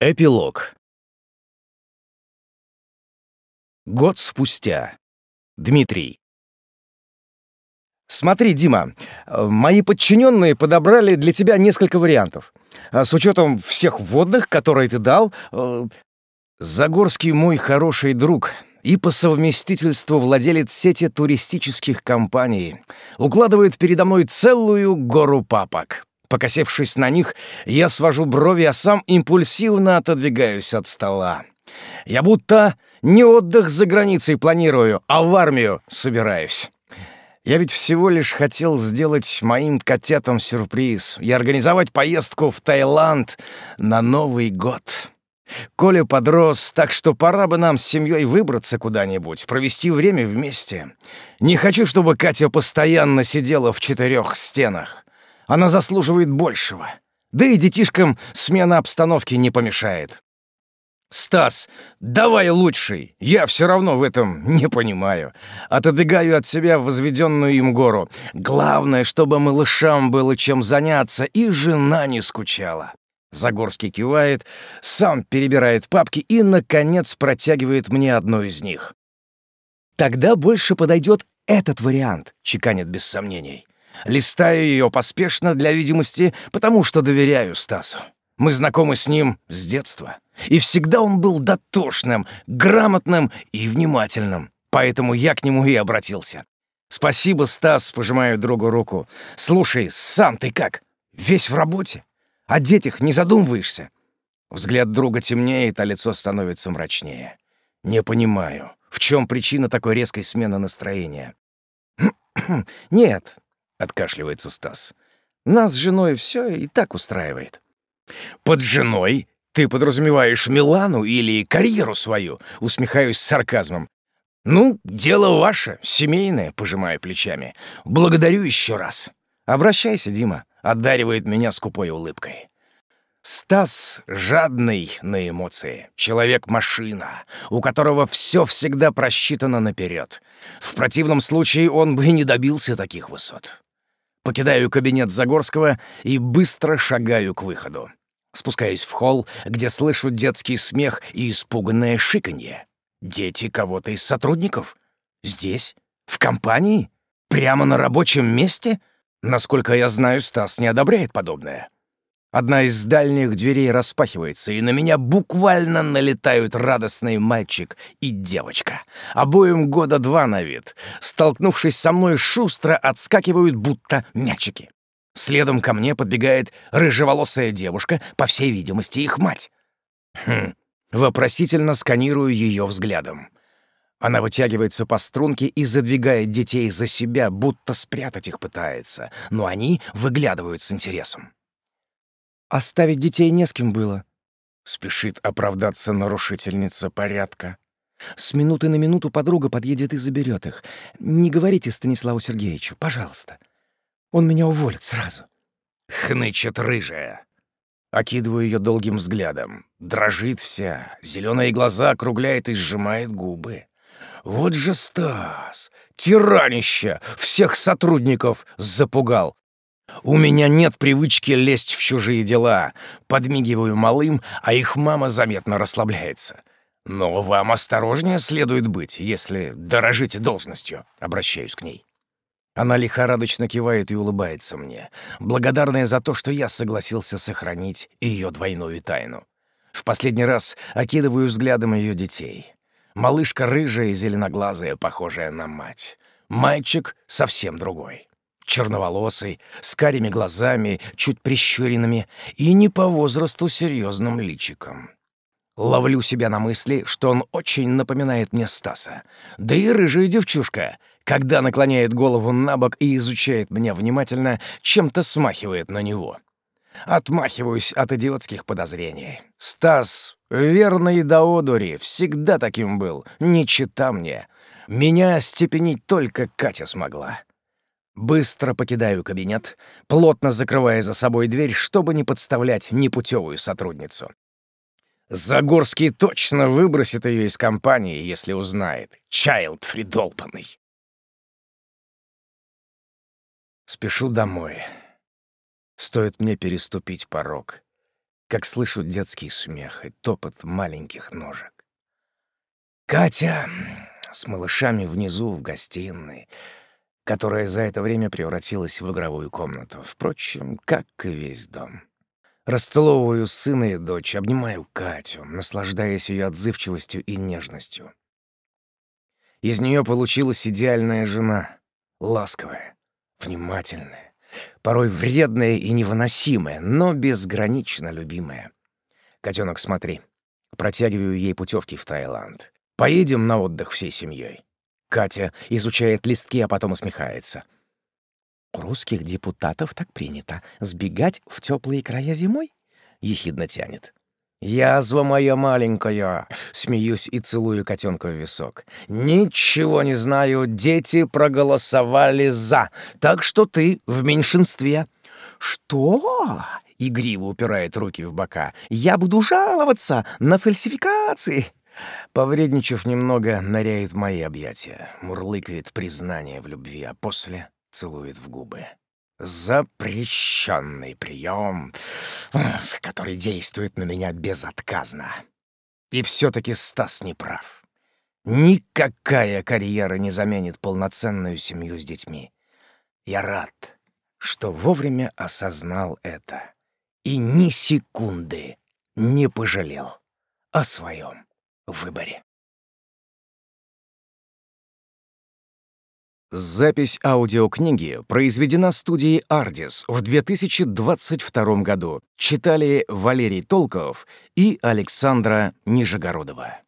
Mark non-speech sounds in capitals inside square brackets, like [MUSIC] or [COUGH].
Эпилог. Год спустя. Дмитрий. Смотри, Дима, э, мои подчиненные подобрали для тебя несколько вариантов. А с учетом всех вводных, которые ты дал... Э, Загорский мой хороший друг и по совместительству владелец сети туристических компаний укладывает передо мной целую гору папок. Покосившись на них, я свожу брови, а сам импульсивно отодвигаюсь от стола. Я будто не отдых за границей планирую, а в армию собираюсь. Я ведь всего лишь хотел сделать моим котятам сюрприз и организовать поездку в Таиланд на Новый год. Коля подрос, так что пора бы нам с семьей выбраться куда-нибудь, провести время вместе. Не хочу, чтобы Катя постоянно сидела в четырех стенах. Она заслуживает большего. Да и детишкам смена обстановки не помешает. «Стас, давай лучший! Я все равно в этом не понимаю. Отодвигаю от себя возведенную им гору. Главное, чтобы малышам было чем заняться, и жена не скучала». Загорский кивает, сам перебирает папки и, наконец, протягивает мне одну из них. «Тогда больше подойдет этот вариант», — чеканит без сомнений. Листаю ее поспешно для видимости, потому что доверяю Стасу. Мы знакомы с ним с детства. И всегда он был дотошным, грамотным и внимательным. Поэтому я к нему и обратился. «Спасибо, Стас», — пожимаю другу руку. «Слушай, сам ты как? Весь в работе? О детях не задумываешься?» Взгляд друга темнеет, а лицо становится мрачнее. «Не понимаю, в чем причина такой резкой смены настроения?» [CLEARS THROAT] «Нет, — откашливается Стас. «Нас с женой все и так устраивает». «Под женой? Ты подразумеваешь Милану или карьеру свою?» — усмехаюсь с сарказмом. «Ну, дело ваше, семейное», — пожимаю плечами. «Благодарю еще раз». «Обращайся, Дима», — одаривает меня скупой улыбкой. Стас жадный на эмоции, человек-машина, у которого все всегда просчитано наперед. В противном случае он бы не добился таких высот. Покидаю кабинет Загорского и быстро шагаю к выходу. Спускаюсь в холл, где слышу детский смех и испуганное шиканье. Дети кого-то из сотрудников? Здесь? В компании? Прямо на рабочем месте? Насколько я знаю, Стас не одобряет подобное. Одна из дальних дверей распахивается, и на меня буквально налетают радостный мальчик и девочка. Обоим года два на вид. Столкнувшись со мной, шустро отскакивают, будто мячики. Следом ко мне подбегает рыжеволосая девушка, по всей видимости, их мать. Хм, вопросительно сканирую ее взглядом. Она вытягивается по струнке и задвигает детей за себя, будто спрятать их пытается, но они выглядывают с интересом. Оставить детей не с кем было. Спешит оправдаться нарушительница порядка. С минуты на минуту подруга подъедет и заберет их. Не говорите Станиславу Сергеевичу, пожалуйста. Он меня уволит сразу. Хнычет рыжая. Окидываю ее долгим взглядом. Дрожит вся, зеленые глаза округляет и сжимает губы. Вот же Стас, тиранища, всех сотрудников запугал. У меня нет привычки лезть в чужие дела. Подмигиваю малым, а их мама заметно расслабляется. Но вам осторожнее следует быть, если дорожите должностью. Обращаюсь к ней. Она лихорадочно кивает и улыбается мне, благодарная за то, что я согласился сохранить ее двойную тайну. В последний раз окидываю взглядом ее детей. Малышка рыжая и зеленоглазая, похожая на мать. Мальчик совсем другой черноволосый, с карими глазами, чуть прищуренными и не по возрасту серьезным личиком. Ловлю себя на мысли, что он очень напоминает мне Стаса. Да и рыжая девчушка, когда наклоняет голову на бок и изучает меня внимательно, чем-то смахивает на него. Отмахиваюсь от идиотских подозрений. Стас, верный до одури, всегда таким был, не чита мне. Меня степенить только Катя смогла. Быстро покидаю кабинет, плотно закрывая за собой дверь, чтобы не подставлять непутевую сотрудницу. Загорский точно выбросит ее из компании, если узнает. Чайлд фридолпанный. Спешу домой. Стоит мне переступить порог. как слышу детский смех и топот маленьких ножек. Катя с малышами внизу в гостиной, которая за это время превратилась в игровую комнату. Впрочем, как и весь дом. Расцеловываю сына и дочь, обнимаю Катю, наслаждаясь ее отзывчивостью и нежностью. Из нее получилась идеальная жена, ласковая, внимательная, порой вредная и невыносимая, но безгранично любимая. Котенок, смотри, протягиваю ей путевки в Таиланд. Поедем на отдых всей семьей. Катя изучает листки, а потом усмехается. У русских депутатов так принято — сбегать в теплые края зимой? Ехидно тянет. «Язва моя маленькая!» — смеюсь и целую котенка в висок. «Ничего не знаю, дети проголосовали «за», так что ты в меньшинстве». «Что?» — игриво упирает руки в бока. «Я буду жаловаться на фальсификации!» Повредничав немного, ныряет в мои объятия, мурлыкает признание в любви, а после целует в губы. Запрещенный прием, который действует на меня безотказно. И все-таки Стас не прав. Никакая карьера не заменит полноценную семью с детьми. Я рад, что вовремя осознал это и ни секунды не пожалел о своем выборе. Запись аудиокниги произведена студией «Ардис» в 2022 году. Читали Валерий Толков и Александра Нижегородова.